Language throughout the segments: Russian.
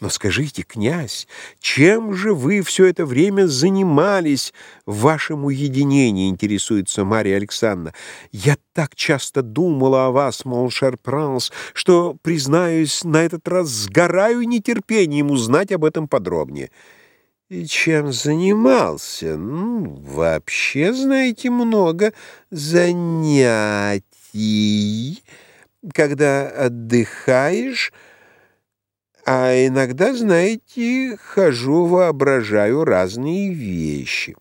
Но скажите, князь, чем же вы все это время занимались в вашем уединении, интересуется Мария Александровна. Я так часто думала о вас, mon cher prince, что, признаюсь, на этот раз сгораю нетерпением узнать об этом подробнее. И чем занимался? Ну, вообще, знаете, много занятий. Когда отдыхаешь а иногда, знаете, хожу, воображаю разные вещи.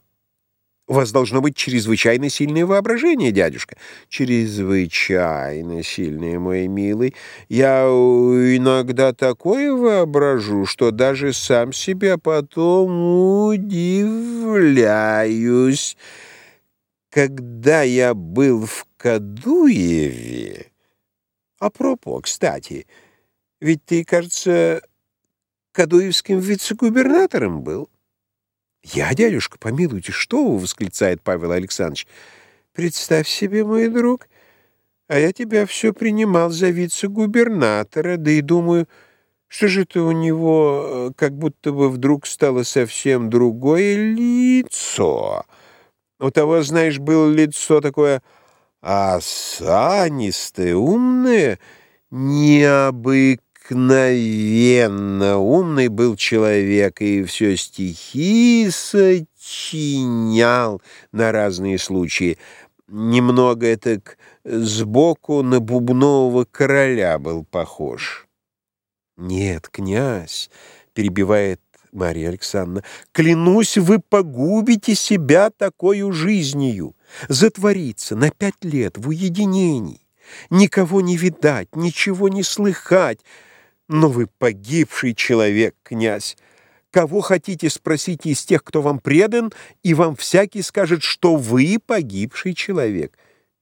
У вас должно быть чрезвычайно сильное воображение, дядюшка. Чрезвычайно сильное, мой милый. Я иногда такое воображу, что даже сам себя потом удивляюсь. Когда я был в Кадуеве... А пропо, кстати... Ведь ты, кажется, кадуевским вице-губернатором был. Я, дядюшка, помилуйте, что вы, восклицает Павел Александрович. Представь себе, мой друг, а я тебя все принимал за вице-губернатора, да и думаю, что же это у него э, как будто бы вдруг стало совсем другое лицо. У того, знаешь, было лицо такое осанистое, умное, необыкновенное необыкновенно умный был человек и все стихи сочинял на разные случаи. Немного это сбоку на бубнового короля был похож. «Нет, князь», — перебивает Марья Александровна, «клянусь, вы погубите себя такой жизнью, затвориться на пять лет в уединении, никого не видать, ничего не слыхать, но вы погибший человек, князь. Кого хотите, спросите из тех, кто вам предан, и вам всякий скажет, что вы погибший человек.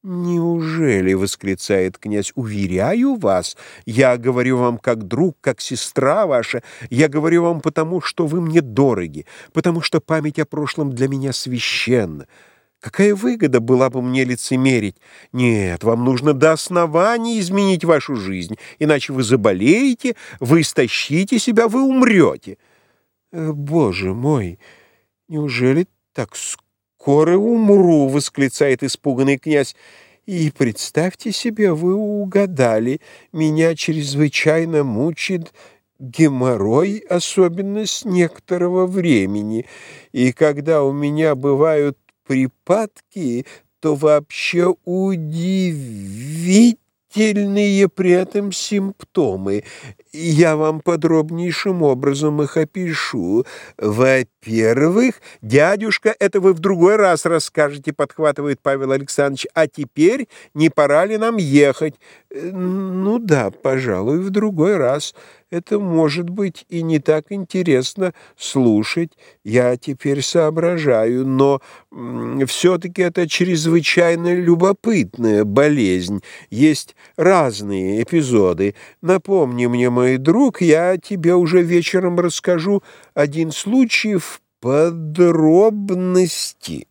«Неужели?» — восклицает князь. «Уверяю вас, я говорю вам как друг, как сестра ваша, я говорю вам потому, что вы мне дороги, потому что память о прошлом для меня священна». Какая выгода была бы мне лицемерить? Нет, вам нужно до основания изменить вашу жизнь, иначе вы заболеете, вы истощите себя, вы умрете. Э, боже мой, неужели так скоро умру? восклицает испуганный князь. И представьте себе, вы угадали, меня чрезвычайно мучит геморрой, особенно с некоторого времени. И когда у меня бывают припадки, то вообще удивительные при этом симптомы. Я вам подробнейшим образом их опишу. Во-первых, дядюшка, это вы в другой раз расскажете, подхватывает Павел Александрович. А теперь не пора ли нам ехать? Ну да, пожалуй, в другой раз это может быть и не так интересно слушать, я теперь соображаю, но все-таки это чрезвычайно любопытная болезнь. Есть разные эпизоды. Напомни мне, мой друг, я тебе уже вечером расскажу один случай в подробности.